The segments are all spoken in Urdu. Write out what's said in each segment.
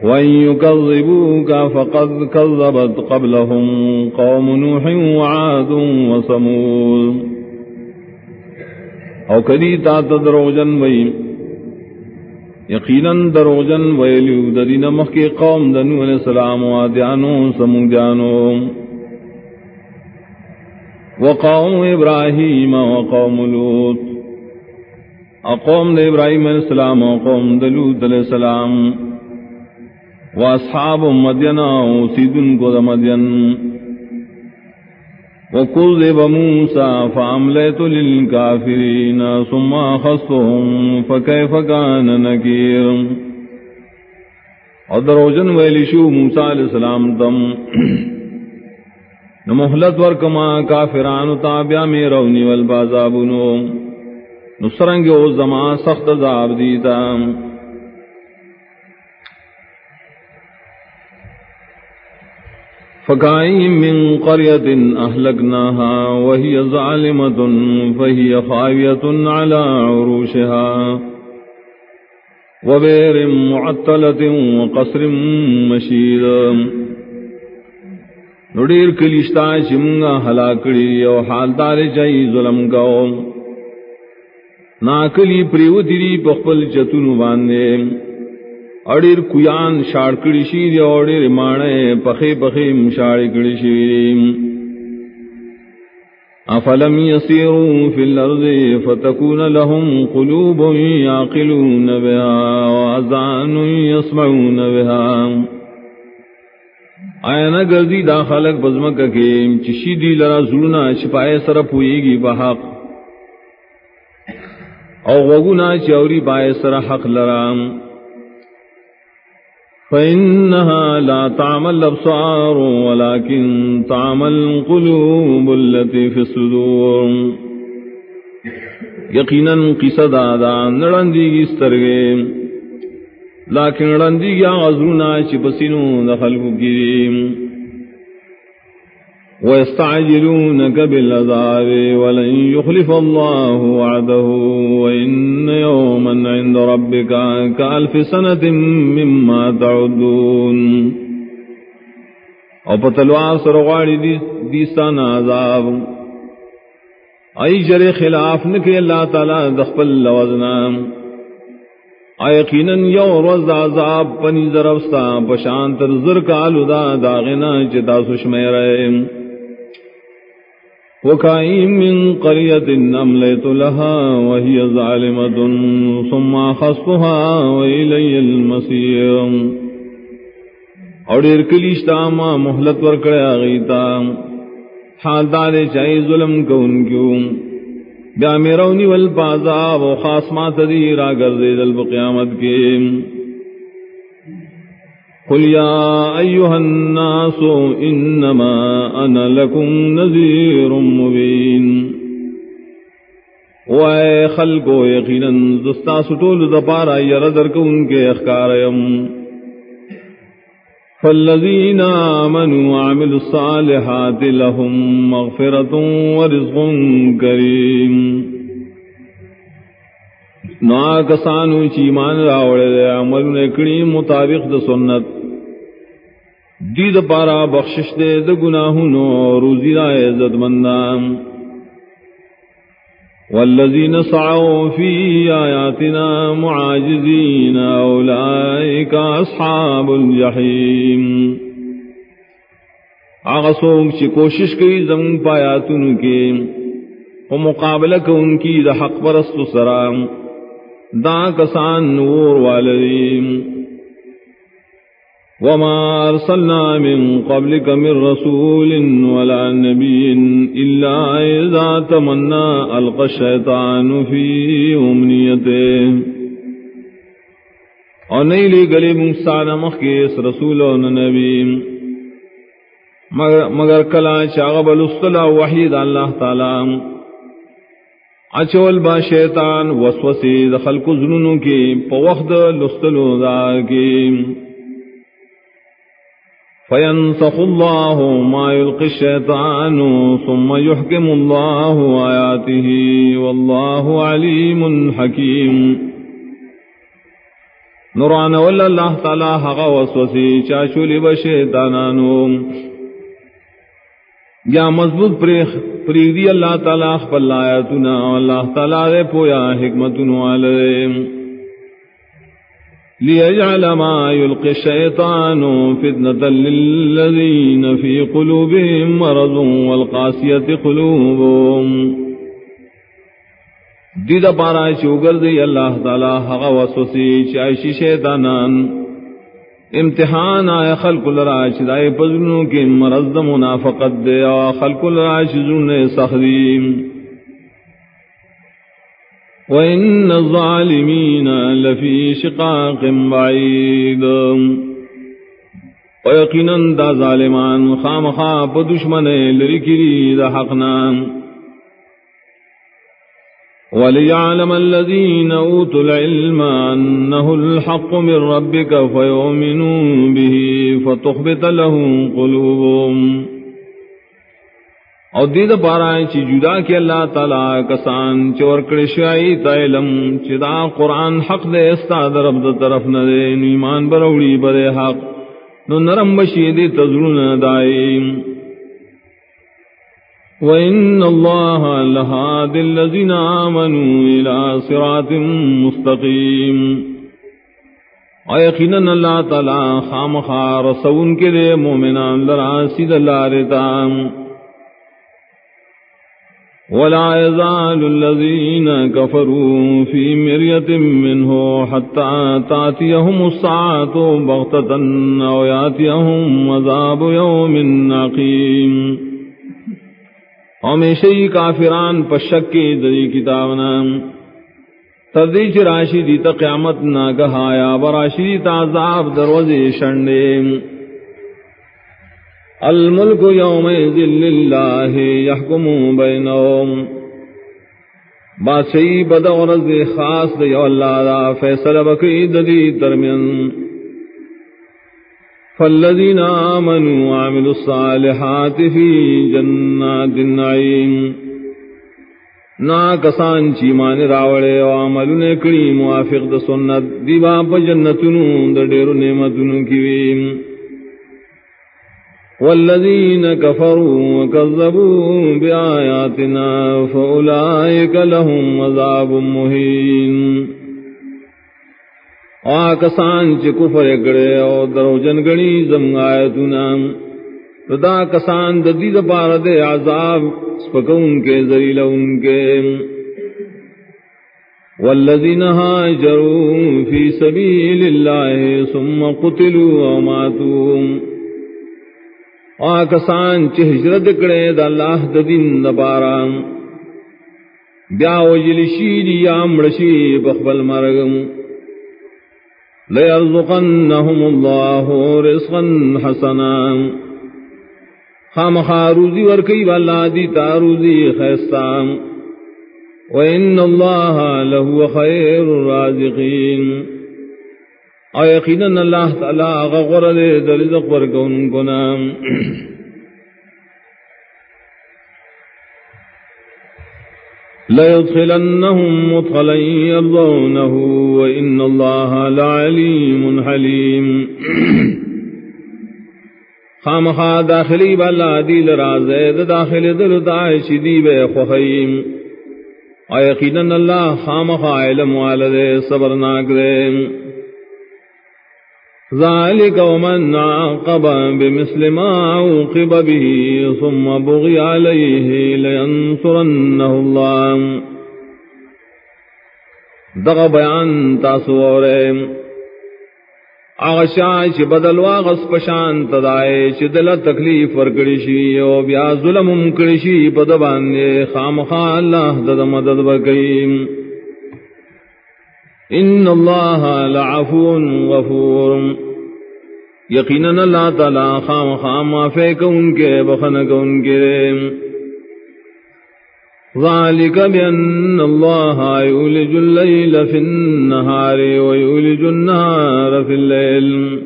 وَإِن يُكَذِّبُوكَ فَقَدْ كَذَّبَتْ قَبْلَهُمْ قَوْمُ نُوحٍ وَعَادٌ وَثَمُودُ او کدی تا تدروجن وئی یقیناً دروجن ویلیو ددین مخ کی قوم دنو علیہ السلام و آدیانو سمودیانو وقوم ابراہیم وقوم لوت اقوم دے ابراہیم علیہ السلام وقوم دلوت علیہ السلام. واصحاب مدین سیدن کو مدین. وكذب موسى فأمليت للكافرين ثم أخذتهم فكيف كان نكير ودروجن ویلشو موسیٰ علیہ السلام تم. نمحلت ورکما کافران تابع میں رونی والبازابنو. نصرنگ او زمان سخت زاب دیتا. فكاين من قرية أهلكناها وهي ظالمة فهي خاوية على عروشها وبير معطلة وقصر مشيد نڑیر کلیشتا شمگا ہلاکڑی او حال دار چاہی ظلم گاؤ ناکلی پریو تیری پخپل چتنو باندے اڑیر کویان شاڑ کڑی شیر اڑیر مانے پخے پخے شاڑ کڑی شیر افلم يسيروا في الارض فتكون لهم قلوب يعقلون بها واذان يسمعون بها اینا گردی دا خلق بزمک کے چشی دی لرا زلنا شپائے سر پوئے بحق او وگونا چوری پائے سر حق لرام فإنها لا تعمل الأبصار ولكن تعمل القلوب التي في الصدور یقینا قصد آدھا نرندی گی سترگے لیکن نرندی گیا غزرنا چپسنو دخل کو گریم ويستعجلونك بالعذاب ولن يخلف الله وعده وإن يوما عند ربك كألف سنة مما تعدون. او پتلوار سرغاڑی دیستان عذاب. ای جر خلاف نکے اللہ تعالی دخپل لوزنا ایقینا یو روز عذاب پنی ذرفستا پشانتر زرکالو دا داغنا چتا سشمے رہے وكاين من قرية أمليت لها وهي ظالمة ثم خصتها وإلي المصير. اور ارکلیشتا ما محلت ورکڑے آغیتا. حال دارے چاہی ظلم کون کیوں؟ بیا میرونی والبازاب و خاص ما تدیر آگر دل بقیامت کے. قل يا أيها الناس إنما أنا لكم نذير مبين. وَأَيْ خَلْقُ يَقِينًا دستا سٹول دپارا يردر كون کے اخکاریم فالذين آمنوا وعملوا الصالحات لهم مغفرة ورزق كريم. نا کسانو چیمان راوڑے دے عمل نکڑی مطابق د سنت۔ دید پارا بخشش دے د گناہنو روزی را عزت مندام والذین سعوا فی آیاتنا معاجزین اولئک اصحاب الجحیم۔ آغا سوک چی کوشش کئی زمون پایاتن کے و مقابلہ کو ان کی دا حق پرست سرام۔ دا کسان نور والدیم وما أرسلنا من قبلك من رسول ولا نبي إلا إذا تمنى ألقى الشيطان في أمنيته اور نہیں لی گلی منسان مخیس رسول و نبی. مگر کلا چاغب الاسطلا وحید اللہ تعالی. اچول با شیطان وسوسی دخل کو ظنونوں کی پوخد لستلو دا کی۔ فينسخ الله ما يلقي الشيطان ثم يحكم الله آياته والله عليم حكيم۔ نوران ولا اللہ تعالی حقا وسوسی چاچولی بشیطانانو یا مضبوط پریخ پریدی اللہ تعالی خپل آیاتنا اللہ تعالی دے پویا حکمتن والے ليجعل ما يلقي الشيطان فتنة للذين في قلوبهم مرض والقاسية قلوبهم دید پارا چوگر دی اللہ تعالی حق وسوسی چائشی شیطانان۔ امتحان آئے خلق لرا چدائے پزنوں کے مرض منافقت دے، آ خلق لرا چزن سخدیم۔ وَإِنَّ الظَّالِمِينَ لَفِي شِقَاقٍ بَعِيدٍ۔ وَيَقِنًا دا ظالمان خامخا پا دشمن لرکری دا حقنام وليعلم الذين أوتوا العلم أنه الحق من ربك فيؤمنوا به فتخبت لهم قلوبهم. او دید پارا چی جدا کی اللہ تعالی کسان چور کرشائی تا علم چی دا قرآن حق دے استاد رب دا طرف ندے ایمان بروڑی برے حق. نو نرم بشید تزرون دائیم وَإِنَّ اللَّهَ لَهَادِ الَّذِينَ آمَنُوا إِلَى صِرَاطٍ مُسْتَقِيمٍ۔ وَيَقِنًا اللَّهَ تَعَالَى خَامَخَا رَسَوٌ كِرِ مُؤْمِنًا لَرَاسِدَ اللَّهِ وَلَا يَزَالُ الَّذِينَ كَفَرُوا فِي مِرْيَةٍ مِّنْهُ حَتَّى تَأْتِيَهُمُ السَّاعَةُ بَغْتَةً أَوْ يَأْتِيَهُمْ عَذَابُ يَوْمٍ عَقِيمٍ۔ ہمیشہ ہی کافران پشک کے دری کتاب نام تردی چ راشی دی تا قیامت نہ گہایا براشی دی تعذاب دروازے شنڈے۔ الملک یوم ذل اللہ یحکم بینہم۔ بادشاہی بدغرز خاص دی اللہ دا فیصلہ بکی ددی درمیان۔ فالذين آمنوا وعملوا الصالحات في جنات النعيم نا کسان چی مان راوڑے و عملو نے موافق دا سنت دیبا پا جنتنو دا دیر نعمتنو کیویم والذین کفروا وکذبوا بآیاتنا فأولئک لهم عذاب مہین. آکسان چی کفر اگڑے او درو جنگنی زم آیتنا دا کسان دا دید دے عذاب سپکون کے ذریل ان کے۔ والذین هاجروا فی سبیل اللہ ثم قتلوا او ماتوا۔ آکسان چی حجرت اگڑے دا اللہ دا دین دا بیا وجلشی دیا مڑشی بخبل مرگم ليرزقنهم الله رزقا حسنا. خامخا روزی ورکی والا دیتا روزی خیستان وإن الله لهو خير الرازقين. او یقینا اللہ تعالی غغر دے درزق ورکون کنام ليدخلنهم مدخلا يرضونه وإن الله لعليم حليم خامخا داخلی بالا دیل رازید داخل دل دائش دیب خخیم ایقینا اللہ خامخا علم والد صبرناک دیم ذلك ومن عاقب بمثل ما عوقب به ثم بغي عليه لينصرنه الله. دغ بیان تاسو اورے آغشا چی بدل واغس پشان تدائے چی دل تکلیف ورکڑی شی او بیا ظلم مکڑی شی پدباندے خامخا اللہ دد مدد بکیم ان اللہ لعفو غفور۔ یقینا اللہ تعالی خام خام معافی کو ان کے بخن کو ان کے۔ ذلك بأن الله يولج الليل في النهار ويولج النهار في الليل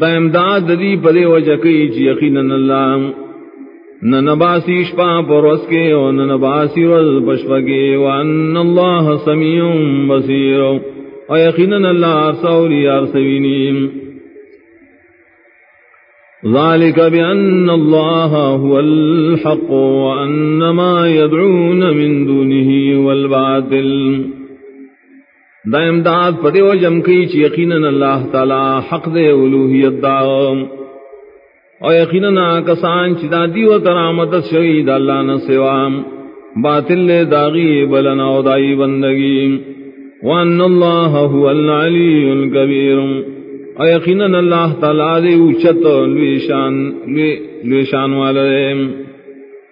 دا امداد دی پدے وجہ کئی چی یقینا اللہ۔ ننباسی شپا پروس کے و ننباسی رز پشپا کے وان اللہ سمیع بصیر. اور یقینا اللہ ارسولی ارسوینیم. ذلك بأن الله هو الحق وأن ما يدعون من دونه والباطل. دائم داد پدے و جم چی یقینا اللہ تعالی حق دے الوہیت دا او یقینا کسان چی دا دیو ترامت شہید اللہ نہ سوام باطل لے داغی بلنا او دائی بندگی. وان اللہ هو العلی الکبیر او یقینا اللہ تعالی دے اوچت لوی شان لوی شان والے.